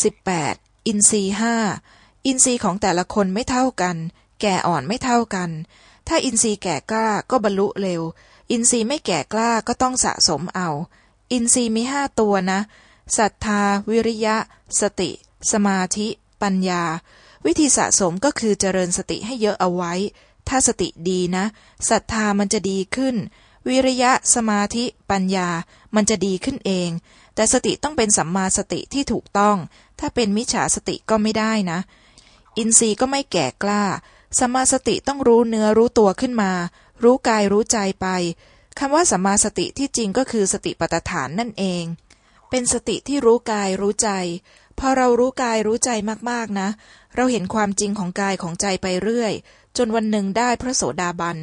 18. อินทรีห้าอินทรีย์ของแต่ละคนไม่เท่ากัน แก่อ่อนไม่เท่ากัน ถ้าอินทรีย์แก่กล้าก็บรรลุเร็ว อินทรีย์ไม่แก่กล้าก็ต้องสะสมเอา อินทรีย์มีห้าตัวนะศรัทธา วิริยะ สติ สมาธิ ปัญญา วิธีสะสมก็คือเจริญสติให้เยอะเอาไว้ ถ้าสติดีนะศรัทธามันจะดีขึ้น วิริยะสมาธิ ปัญญา มันจะดีขึ้นเอง แต่สติต้องเป็นสัมมาสติที่ถูกต้อง ถ้าเป็นมิจฉาสติก็ไม่ได้นะ อินทรีย์ก็ไม่แก่กล้าสัมมาสติต้องรู้เนื้อรู้ตัวขึ้นมา รู้กายรู้ใจไปคำว่าสัมมาสติที่จริงก็คือสติปัฏฐานนั่นเอง เป็นสติที่รู้กายรู้ใจ พอเรารู้กายรู้ใจมากๆนะ เราเห็นความจริงของกายของใจไปเรื่อย จนวันหนึ่งได้พระโสดาบัน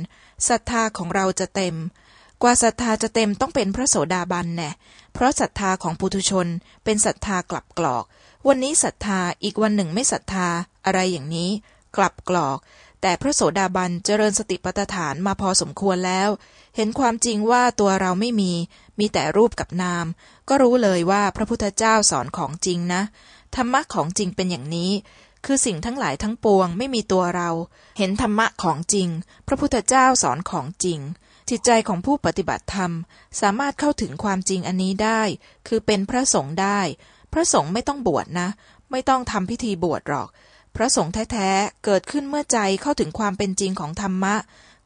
ศรัทธาของเราจะเต็ม กว่าศรัทธาจะเต็มต้องเป็นพระโสดาบันแน่เพราะศรัทธาของปุถุชนเป็นศรัทธากลับกรอก วันนี้ศรัทธาอีกวันหนึ่งไม่ศรัทธาอะไรอย่างนี้ กลับกรอก แต่พระโสดาบันเจริญสติปัฏฐานมาพอสมควรแล้ว เห็นความจริงว่าตัวเราไม่มี มีแต่รูปกับนาม ก็รู้เลยว่าพระพุทธเจ้าสอนของจริงนะธรรมะของจริงเป็นอย่างนี้คือสิ่งทั้งหลายทั้งปวงไม่มีตัวเรา เห็นธรรมะของจริง พระพุทธเจ้าสอนของจริง จิตใจของผู้ปฏิบัติธรรม สามารถเข้าถึงความจริงอันนี้ได้ คือเป็นพระสงฆ์ได้ พระสงฆ์ไม่ต้องบวชนะ ไม่ต้องทำพิธีบวชหรอก พระสงฆ์แท้ๆ เกิดขึ้นเมื่อใจเข้าถึงความเป็นจริงของธรรมะ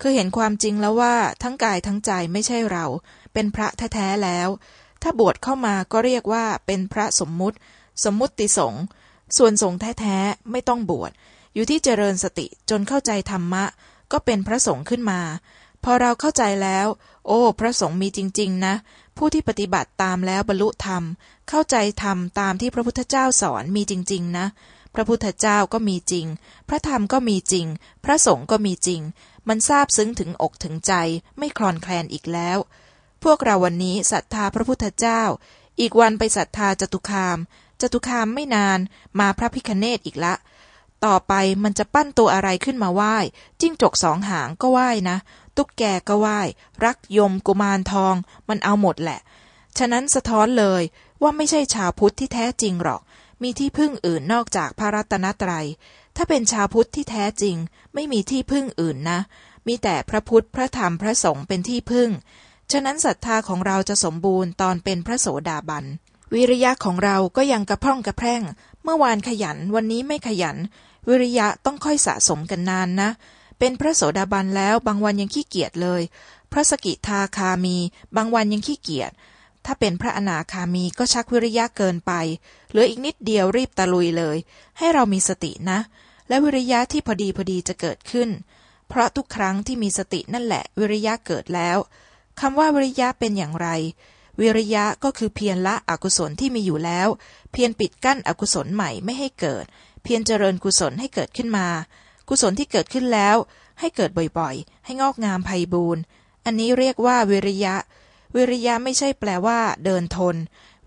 คือเห็นความจริงแล้วว่าทั้งกายทั้งใจไม่ใช่เรา เป็นพระแท้ๆแล้ว ถ้าบวชเข้ามาก็เรียกว่าเป็นพระสมมุติ สมมุติสงฆ์ ส่วนสงฆ์แท้ๆ ไม่ต้องบวช อยู่ที่เจริญสติจนเข้าใจธรรมะ ก็เป็นพระสงฆ์ขึ้นมา พอเราเข้าใจแล้ว โอ้ พระสงฆ์มีจริง ๆ นะ ผู้ที่ปฏิบัติตามแล้วบรรลุธรรม เข้าใจธรรมตามที่พระพุทธเจ้าสอนมีจริง ๆ นะ พระพุทธเจ้าก็มีจริง พระธรรมก็มีจริง พระสงฆ์ก็มีจริง มันซาบซึ้งถึงอกถึงใจ ไม่คลอนแคลนอีกแล้ว พวกเราวันนี้ศรัทธาพระพุทธเจ้า อีกวันไปศรัทธาจตุคามจตุคามไม่นานมาพระพิคเนตอีกละ ต่อไปมันจะปั้นตัวอะไรขึ้นมาไหว้ จิ้งจกสองหางก็ไหว้นะ ตุ๊กแกก็ไหว้รักยมกุมารทองมันเอาหมดแหละ ฉะนั้นสะท้อนเลยว่าไม่ใช่ชาวพุทธที่แท้จริงหรอก มีที่พึ่งอื่นนอกจากพระรัตนตรยัย ถ้าเป็นชาวพุทธที่แท้จริง ไม่มีที่พึ่งอื่นนะ มีแต่พระพุทธพระธรรมพระสงฆ์เป็นที่พึ่ง ฉะนั้นศรัทธาของเราจะสมบูรณ์ตอนเป็นพระโสดาบันวิริยะของเราก็ยังกระพร่องกระแพร่ง เมื่อวานขยันวันนี้ไม่ขยัน วิริยะต้องค่อยสะสมกันนานนะ เป็นพระโสดาบันแล้วบางวันยังขี้เกียจเลย พระสกิทาคามี บางวันยังขี้เกียจ ถ้าเป็นพระอนาคามีก็ชักวิริยะเกินไป เหลืออีกนิดเดียวรีบตะลุยเลย ให้เรามีสตินะ และวิริยะที่พอดีพอดีจะเกิดขึ้น เพราะทุกครั้งที่มีสตินั่นแหละวิริยะเกิดแล้วคำว่าวิริยะเป็นอย่างไร วิริยะก็คือเพียรละอกุศลที่มีอยู่แล้ว เพียรปิดกั้นอกุศลใหม่ไม่ให้เกิด เพียรเจริญกุศลให้เกิดขึ้นมา กุศลที่เกิดขึ้นแล้ว ให้เกิดบ่อยๆ ให้งอกงามไพบูรณ์อันนี้เรียกว่าวิริยะ วิริยะไม่ใช่แปลว่า เดินทน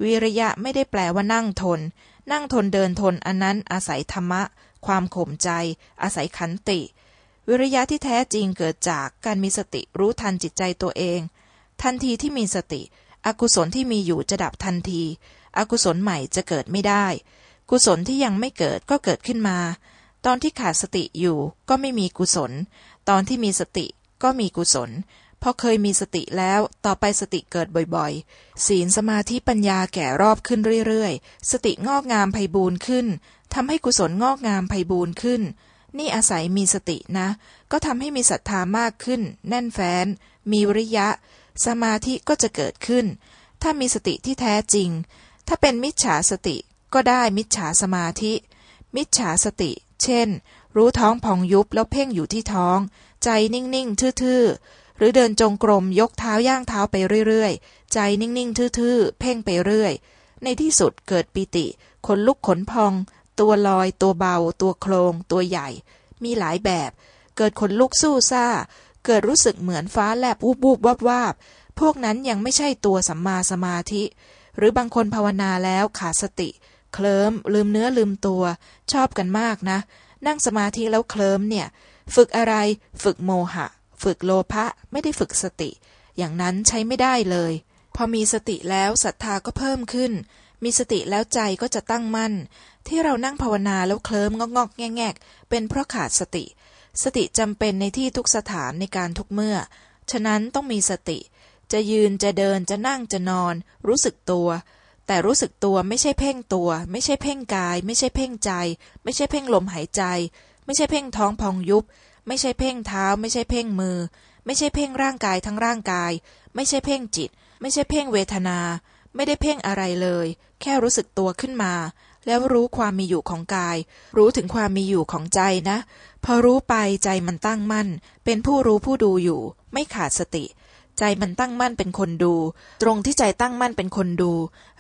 วิริยะไม่ได้แปลว่านั่งทน นั่งทนเดินทนอันนั้นอาศัยธรรมะ ความข่มใจ อาศัยขันติ วิริยะที่แท้จริงเกิดจากการมีสติรู้ทันจิตใจตัวเอง ทันทีที่มีสติ อกุศลที่มีอยู่จะดับทันที อกุศลใหม่จะเกิดไม่ได้ กุศลที่ยังไม่เกิดก็เกิดขึ้นมา ตอนที่ขาดสติอยู่ก็ไม่มีกุศล ตอนที่มีสติก็มีกุศล พอเคยมีสติแล้วต่อไปสติเกิดบ่อยๆ ศีลสมาธิปัญญาแก่รอบขึ้นเรื่อยๆ สติงอกงามไพบูรณ์ขึ้นทำให้กุศลงอกงามไพบูรณ์ขึ้น นี่อาศัยมีสตินะ ก็ทำให้มีศรัทธามากขึ้น แน่นแฟ้น มีวิริยะ สมาธิก็จะเกิดขึ้น ถ้ามีสติที่แท้จริง ถ้าเป็นมิจฉาสติก็ได้มิจฉาสมาธิ มิจฉาสติ เช่น รู้ท้องพองยุบแล้วเพ่งอยู่ที่ท้อง ใจนิ่ง ๆ ทื่อ ๆ หรือเดินจงกรมยกเท้าย่างเท้าไปเรื่อย ๆ ใจนิ่ง ๆ ทื่อ ๆ เพ่งไปเรื่อย ในที่สุดเกิดปิติ ขนลุกขนพอง ตัวลอย ตัวเบา ตัวโครง ตัวใหญ่ มีหลายแบบ เกิดขนลุกสู้ซ่า เกิดรู้สึกเหมือนฟ้าแลบวูบวูบวาบวาบพวกนั้นยังไม่ใช่ตัวสัมมาสมาธิ หรือบางคนภาวนาแล้วขาดสติ เคลิ้มลืมเนื้อลืมตัว ชอบกันมากนะ นั่งสมาธิแล้วเคลิ้มเนี่ย ฝึกอะไรฝึกโมหะ ฝึกโลภะไม่ได้ฝึกสติ อย่างนั้นใช้ไม่ได้เลย พอมีสติแล้วศรัทธาก็เพิ่มขึ้น มีสติแล้วใจก็จะตั้งมั่น ที่เรานั่งภาวนาแล้วเคลิ้มงอกงอกแงแงกเป็นเพราะขาดสติ สติจำเป็นในที่ทุกสถานในการทุกเมื่อ ฉะนั้นต้องมีสติ จะยืนจะเดินจะนั่งจะนอน รู้สึกตัว แต่รู้สึกตัวไม่ใช่เพ่งตัว ไม่ใช่เพ่งกาย ไม่ใช่เพ่งใจ ไม่ใช่เพ่งลมหายใจ ไม่ใช่เพ่งท้องพองยุบ ไม่ใช่เพ่งเท้า ไม่ใช่เพ่งมือ ไม่ใช่เพ่งร่างกายทั้งร่างกาย ไม่ใช่เพ่งจิต ไม่ใช่เพ่งเวทนา ไม่ได้เพ่งอะไรเลย แค่รู้สึกตัวขึ้นมา แล้วรู้ความมีอยู่ของกาย รู้ถึงความมีอยู่ของใจนะ พอรู้ไปใจมันตั้งมั่น เป็นผู้รู้ผู้ดูอยู่ ไม่ขาดสติ ใจมันตั้งมั่นเป็นคนดู ตรงที่ใจตั้งมั่นเป็นคนดู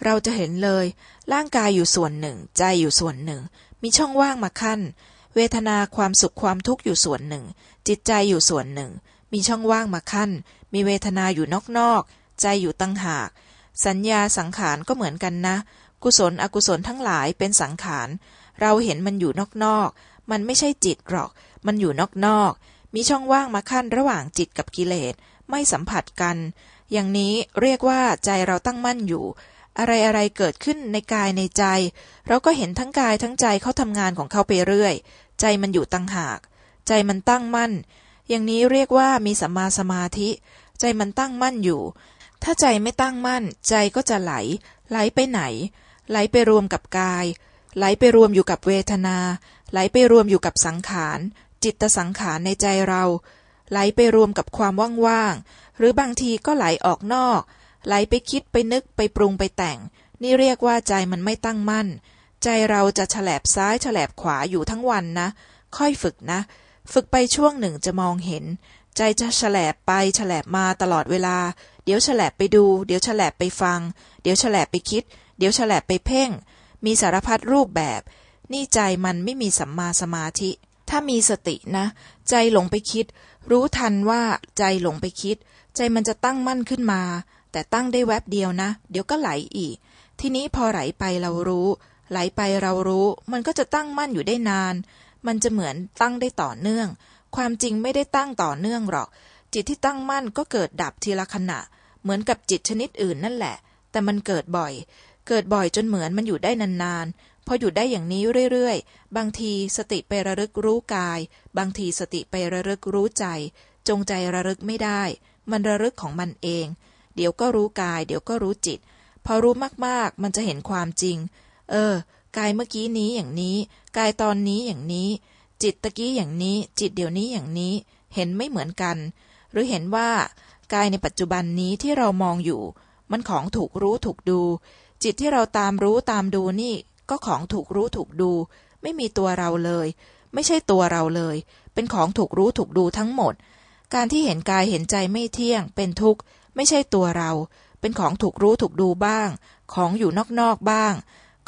เราจะเห็นเลย ร่างกายอยู่ส่วนหนึ่ง ใจอยู่ส่วนหนึ่ง มีช่องว่างมาขั้น เวทนาความสุขความทุกข์อยู่ส่วนหนึ่ง จิตใจอยู่ส่วนหนึ่ง มีช่องว่างมาขั้น มีเวทนาอยู่นอกๆใจอยู่ตั้งหาก สัญญาสังขารก็เหมือนกันนะ กุศลอกุศลทั้งหลายเป็นสังขาร เราเห็นมันอยู่นอกๆมันไม่ใช่จิตหรอก มันอยู่นอกๆมีช่องว่างมาขั้นระหว่างจิตกับกิเลส ไม่สัมผัสกัน อย่างนี้เรียกว่าใจเราตั้งมั่นอยู่ อะไรอะไรเกิดขึ้นในกายในใจ เราก็เห็นทั้งกายทั้งใจเขาทำงานของเขาไปเรื่อย ใจมันอยู่ตั้งหาก ใจมันตั้งมั่น อย่างนี้เรียกว่ามีสัมมาสมาธิ ใจมันตั้งมั่นอยู่ ถ้าใจไม่ตั้งมั่น ใจก็จะไหล ไหลไปไหน ไหลไปรวมกับกาย ไหลไปรวมอยู่กับเวทนา ไหลไปรวมอยู่กับสังขารจิตสังขารในใจเรา ไหลไปรวมกับความว่างๆ หรือบางทีก็ไหลออกนอก ไหลไปคิดไปนึกไปปรุงไปแต่ง นี่เรียกว่าใจมันไม่ตั้งมั่น ใจเราจะฉลบซ้ายฉลบขวาอยู่ทั้งวันนะ ค่อยฝึกนะ ฝึกไปช่วงหนึ่งจะมองเห็น ใจจะฉลบไปฉลบมาตลอดเวลา เดี๋ยวฉลบไปดู เดี๋ยวฉลบไปฟัง เดี๋ยวฉลบไปคิด เดี๋ยวฉลบไปเพ่ง มีสารพัดรูปแบบ นี่ใจมันไม่มีสัมมาสมาธิ ถ้ามีสตินะ ใจหลงไปคิด รู้ทันว่าใจหลงไปคิด ใจมันจะตั้งมั่นขึ้นมา แต่ตั้งได้แวบเดียวนะ เดี๋ยวก็ไหลอีก ทีนี้พอไหลไปเรารู้ ไหลไปเรารู้ มันก็จะตั้งมั่นอยู่ได้นาน มันจะเหมือนตั้งได้ต่อเนื่อง ความจริงไม่ได้ตั้งต่อเนื่องหรอก จิตที่ตั้งมั่นก็เกิดดับทีละขณะ เหมือนกับจิตชนิดอื่นนั่นแหละ แต่มันเกิดบ่อย เกิดบ่อยจนเหมือนมันอยู่ได้นานๆ พออยู่ได้อย่างนี้เรื่อยๆ บางทีสติไประลึกรู้กาย บางทีสติไประลึกรู้ใจ จงใจระลึกไม่ได้ มันระลึกของมันเอง เดี๋ยวก็รู้กาย เดี๋ยวก็รู้จิต พอรู้มากๆ มันจะเห็นความจริง เออ กายเมื่อกี้นี้อย่างนี้ กายตอนนี้อย่างนี้ จิตตะกี้อย่างนี้ จิตเดี๋ยวนี้อย่างนี้ เห็นไม่เหมือนกัน หรือเห็นว่ากายในปัจจุบันนี้ที่เรามองอยู่ มันของถูกรู้ถูกดู จิตที่เราตามรู้ตามดูนี่ ก็ของถูกรู้ถูกดู ไม่มีตัวเราเลย ไม่ใช่ตัวเราเลย เป็นของถูกรู้ถูกดูทั้งหมด การที่เห็นกายเห็นใจไม่เที่ยง เป็นทุกข์ ไม่ใช่ตัวเรา เป็นของถูกรู้ถูกดูบ้าง ของอยู่นอกๆบ้าง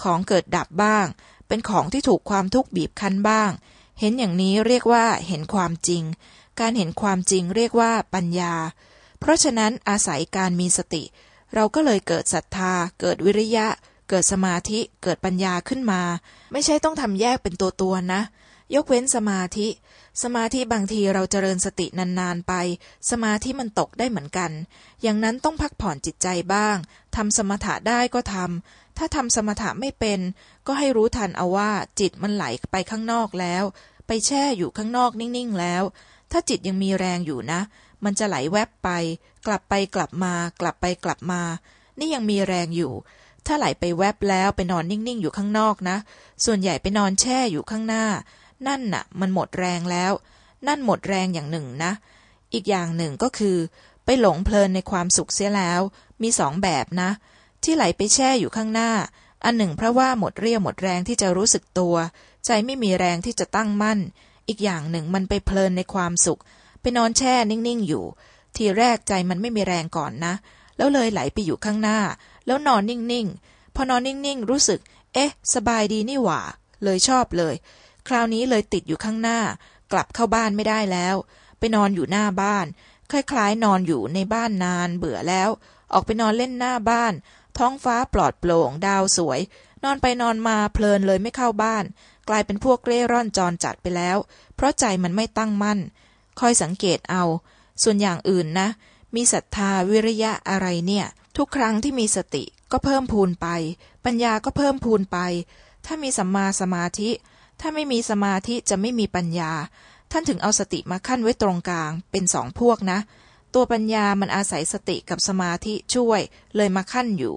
ของเกิดดับบ้าง เป็นของที่ถูกความทุกข์บีบคั้นบ้าง เห็นอย่างนี้เรียกว่าเห็นความจริง การเห็นความจริงเรียกว่าปัญญา เพราะฉะนั้นอาศัยการมีสติ เราก็เลยเกิดศรัทธา เกิดวิริยะ เกิดสมาธิเกิดปัญญาขึ้นมา ไม่ใช่ต้องทำแยกเป็นตัวตัวนะ ยกเว้นสมาธิ สมาธิบางทีเราเจริญสตินานๆไป สมาธิมันตกได้เหมือนกัน อย่างนั้นต้องพักผ่อนจิตใจบ้างทำสมถะได้ก็ทำถ้าทำสมถะไม่เป็น ก็ให้รู้ทันเอาว่าจิตมันไหลไปข้างนอกแล้ว ไปแช่อยู่ข้างนอกนิ่งๆแล้ว ถ้าจิตยังมีแรงอยู่นะ มันจะไหลแวบไป กลับไปกลับมากลับไปกลับมา นี่ยังมีแรงอยู่ ถ้าไหลไปแวบแล้วไปนอนนิ่งๆอยู่ข้างนอกนะ ส่วนใหญ่ไปนอนแช่อยู่ข้างหน้า นั่นน่ะ มันหมดแรงแล้ว นั่นหมดแรงอย่างหนึ่งนะ อีกอย่างหนึ่งก็คือ ไปหลงเพลินในความสุขเสียแล้ว มีสองแบบนะ ที่ไหลไปแช่อยู่ข้างหน้า อันหนึ่งเพราะว่าหมดเรี่ยวหมดแรงที่จะรู้สึกตัว ใจไม่มีแรงที่จะตั้งมั่น อีกอย่างหนึ่งมันไปเพลินในความสุข ไปนอนแช่นิ่งๆอยู่ ทีแรกใจมันไม่มีแรงก่อนนะแล้วเลยไหลไปอยู่ข้างหน้า แล้วนอนนิ่งๆ พอนอนนิ่งๆ รู้สึก เอ๊ะ สบายดีนี่หว่า เลยชอบเลย คราวนี้เลยติดอยู่ข้างหน้า กลับเข้าบ้านไม่ได้แล้ว ไปนอนอยู่หน้าบ้าน คล้ายๆ นอนอยู่ในบ้านนานเบื่อแล้ว ออกไปนอนเล่นหน้าบ้าน ท้องฟ้าปลอดโปร่ง ดาวสวย นอนไปนอนมาเพลินเลยไม่เข้าบ้าน กลายเป็นพวกเร่ร่อนจรจัดไปแล้ว เพราะใจมันไม่ตั้งมั่น คอยสังเกตเอา ส่วนอย่างอื่นนะมีศรัทธาวิริยะอะไรเนี่ย ทุกครั้งที่มีสติก็เพิ่มพูนไป ปัญญาก็เพิ่มพูนไป ถ้ามีสัมมาสมาธิ ถ้าไม่มีสมาธิจะไม่มีปัญญา ท่านถึงเอาสติมาขั้นไว้ตรงกลาง เป็นสองพวกนะ ตัวปัญญามันอาศัยสติกับสมาธิช่วย เลยมาขั้นอยู่